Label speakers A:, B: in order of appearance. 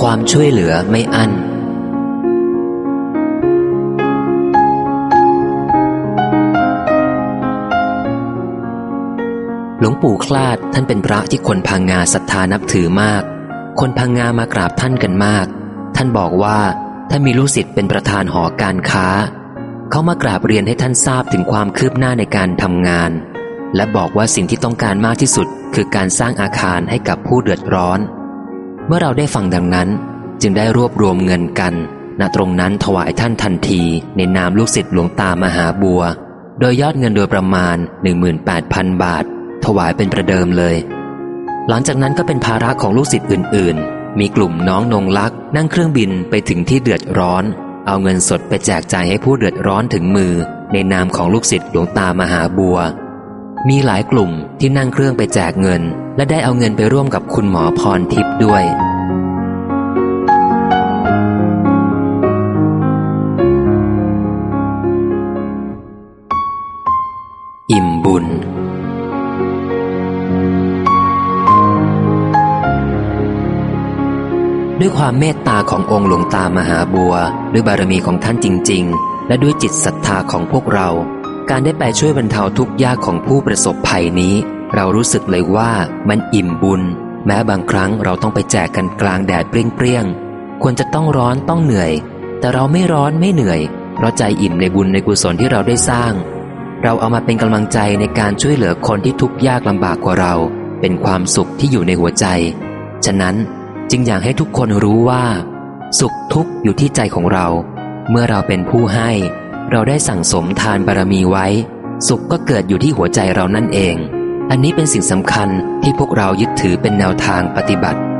A: ความช่วยเหลือไม่อั้น หลวงปู่คลาดท่านเป็นพระที่คนพังงาศรัทธานับถือมาก คนพังงามากราบท่านกันมาก ท่านบอกว่าท่านมีลูกศิษย์เป็นประธานหอการค้า เขามากราบเรียนให้ท่านทราบถึงความคืบหน้าในการทำงาน และบอกว่าสิ่งที่ต้องการมากที่สุด คือการสร้างอาคารให้กับผู้เดือดร้อน เมื่อเราได้ฟังดังนั้น จึงได้รวบรวมเงินกันณตรงนั้นถวายท่านทันทีในนามลูกศิษย์หลวงตามหาบัว โดยยอดเงินโดยประมาณ 18,000 บาท ถวายเป็นประเดิมเลย หลังจากนั้นก็เป็นภาระของลูกศิษย์อื่น ๆ มีกลุ่มน้องนงลักษ์นั่งเครื่องบินไปถึงที่เดือดร้อน เอาเงินสดไปแจกจ่ายให้ผู้เดือดร้อนถึงมือ ในนามของลูกศิษย์หลวงตามหาบัว มีหลายกลุ่มที่นั่งเครื่องไปแจกเงิน และได้เอาเงินไปร่วมกับคุณหมอพรทิพย์ด้วย อิ่มบุญ ด้วยความเมตตาขององค์หลวงตามหาบัว ด้วยบารมีของท่านจริง ๆ และด้วยจิตศรัทธาของพวกเรา การได้ไปช่วยบรรเทาทุกข์ยากของผู้ประสบภัยนี้ เรารู้สึกเลยว่ามันอิ่มบุญ แม้บางครั้งเราต้องไปแจกกันกลางแดดเปรี้ยงๆ ควรจะต้องร้อนต้องเหนื่อย แต่เราไม่ร้อนไม่เหนื่อย เพราะใจอิ่มในบุญในกุศลที่เราได้สร้าง เราเอามาเป็นกำลังใจในการช่วยเหลือคนที่ทุกข์ยากลำบากกว่าเรา เป็นความสุขที่อยู่ในหัวใจ ฉะนั้นจึงอยากให้ทุกคนรู้ว่า สุขทุกข์อยู่ที่ใจของเรา เมื่อเราเป็นผู้ให้ เราได้สั่งสมทานบารมีไว้ สุขก็เกิดอยู่ที่หัวใจเรานั่นเอง อันนี้เป็นสิ่งสำคัญที่พวกเรายึดถือเป็นแนวทางปฏิบัติ